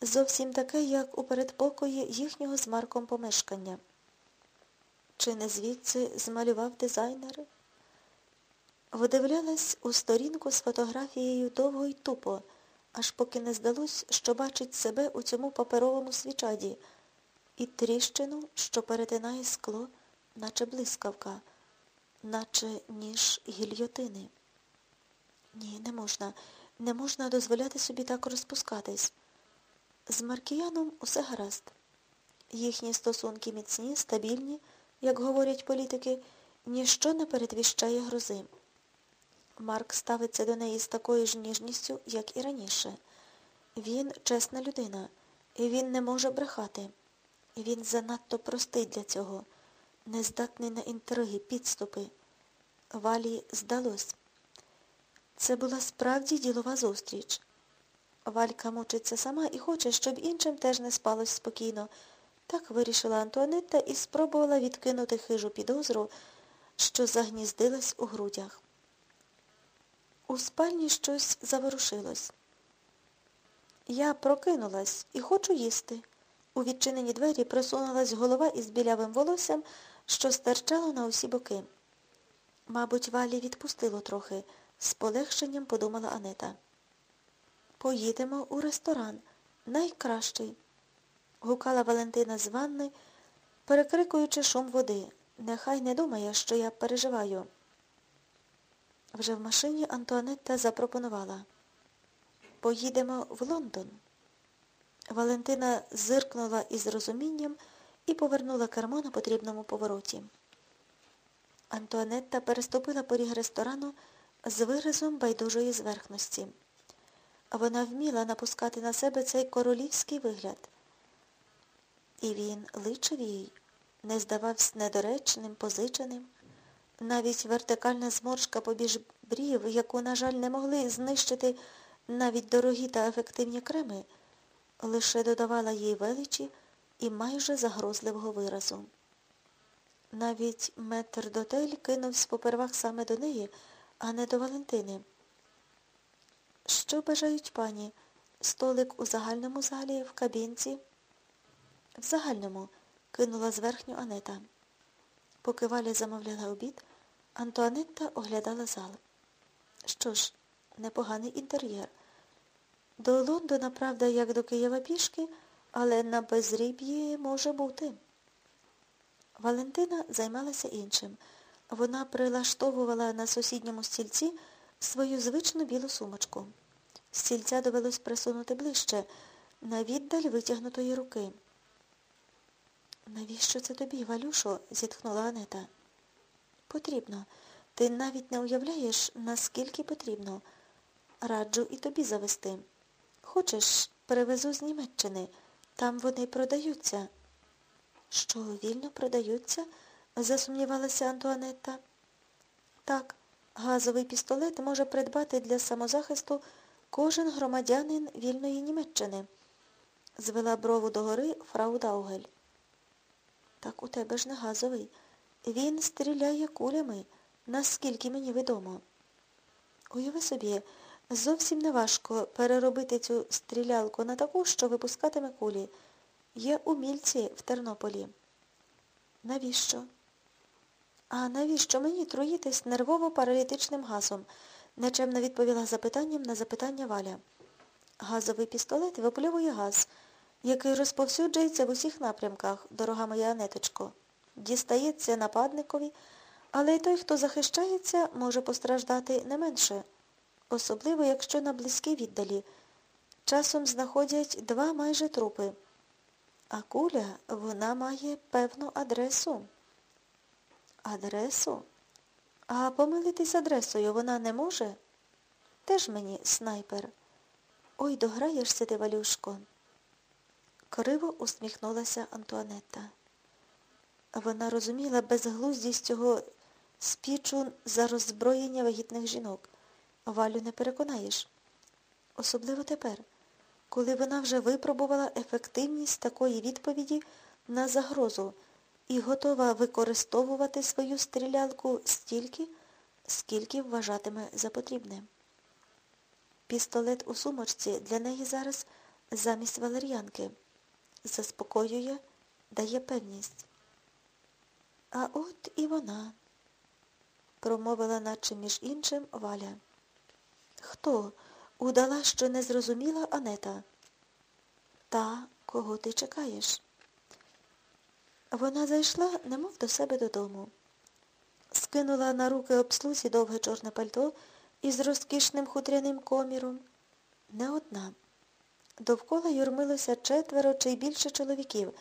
зовсім таке, як у передпокої їхнього з Марком помешкання. Чи не звідси змалював дизайнер? Вдивлялась у сторінку з фотографією довго й тупо, аж поки не здалось, що бачить себе у цьому паперовому свічаді і тріщину, що перетинає скло, наче блискавка, наче ніж гільйотини. Ні, не можна, не можна дозволяти собі так розпускатись. З Маркіяном усе гаразд. Їхні стосунки міцні, стабільні, як говорять політики, ніщо не передвіщає грози. Марк ставиться до неї з такою ж ніжністю, як і раніше. Він чесна людина, і він не може брехати. Він занадто простий для цього, нездатний на інтриги, підступи. Валі здалось. Це була справді ділова зустріч. Валька мучиться сама і хоче, щоб іншим теж не спалось спокійно. Так вирішила Антуанетта і спробувала відкинути хижу підозру, що загніздилась у грудях. У спальні щось заворушилось. Я прокинулась і хочу їсти. У відчинені двері просунулась голова із білявим волоссям, що стирчало на усі боки. Мабуть, валі відпустило трохи, з полегшенням подумала Анета. Поїдемо у ресторан. Найкращий. Гукала Валентина з ванни, перекрикуючи шум води. Нехай не думає, що я переживаю. Вже в машині Антуанетта запропонувала. Поїдемо в Лондон. Валентина зиркнула із розумінням і повернула кермо на потрібному повороті. Антуанетта переступила поріг ресторану з виразом байдужої зверхності. Вона вміла напускати на себе цей королівський вигляд. І він личив їй, не здавався недоречним, позиченим. Навіть вертикальна зморшка побіж брів, яку, на жаль, не могли знищити навіть дорогі та ефективні креми, лише додавала їй величі і майже загрозливого виразу. Навіть метр дотель кинувся попервах саме до неї, а не до Валентини. Що бажають пані? Столик у загальному залі, в кабінці? В загальному, кинула зверхню Анета. Поки Валя замовляла обід, Антуанетта оглядала зал. Що ж, непоганий інтер'єр. До Лондона, правда, як до Києва пішки, але на безріб'ї може бути. Валентина займалася іншим. Вона прилаштовувала на сусідньому стільці свою звичну білу сумочку. Стільця довелось присунути ближче, на віддаль витягнутої руки. Навіщо це тобі, Валюшо? зітхнула Анета. Потрібно. Ти навіть не уявляєш, наскільки потрібно. Раджу і тобі завести. Хочеш, перевезу з Німеччини. Там вони продаються. Що, вільно продаються? засумнівалася Антуанетта. Так, газовий пістолет може придбати для самозахисту кожен громадянин вільної Німеччини. Звела брову догори фрау Даугель. Так у тебе ж не газовий. Він стріляє кулями, наскільки мені відомо. Уяви собі, зовсім неважко переробити цю стрілялку на таку, що випускатиме кулі. Є умільці в Тернополі. Навіщо? А навіщо мені труїтись нервово-паралітичним газом? нечемно відповіла запитанням на запитання Валя. Газовий пістолет виплювує газ, який розповсюджується в усіх напрямках, дорога моя Анеточко. Дістається нападникові, але й той, хто захищається, може постраждати не менше, особливо, якщо на близькій віддалі. Часом знаходять два майже трупи. А куля, вона має певну адресу. Адресу? А помилитись адресою вона не може? Теж мені снайпер. Ой, дограєшся ти, Валюшко. Криво усміхнулася Антуанетта. Вона розуміла безглуздість цього спічу за роззброєння вагітних жінок. Валю не переконаєш. Особливо тепер, коли вона вже випробувала ефективність такої відповіді на загрозу і готова використовувати свою стрілялку стільки, скільки вважатиме за потрібне. Пістолет у сумочці для неї зараз замість валер'янки. Заспокоює, дає певність. А от і вона, промовила наче між іншим Валя. Хто? Удала, що не зрозуміла Анета. Та, кого ти чекаєш? Вона зайшла, немов до себе додому. Скинула на руки обслузі довге чорне пальто із розкішним хутряним коміром. Не одна. Довкола юрмилося четверо чи більше чоловіків,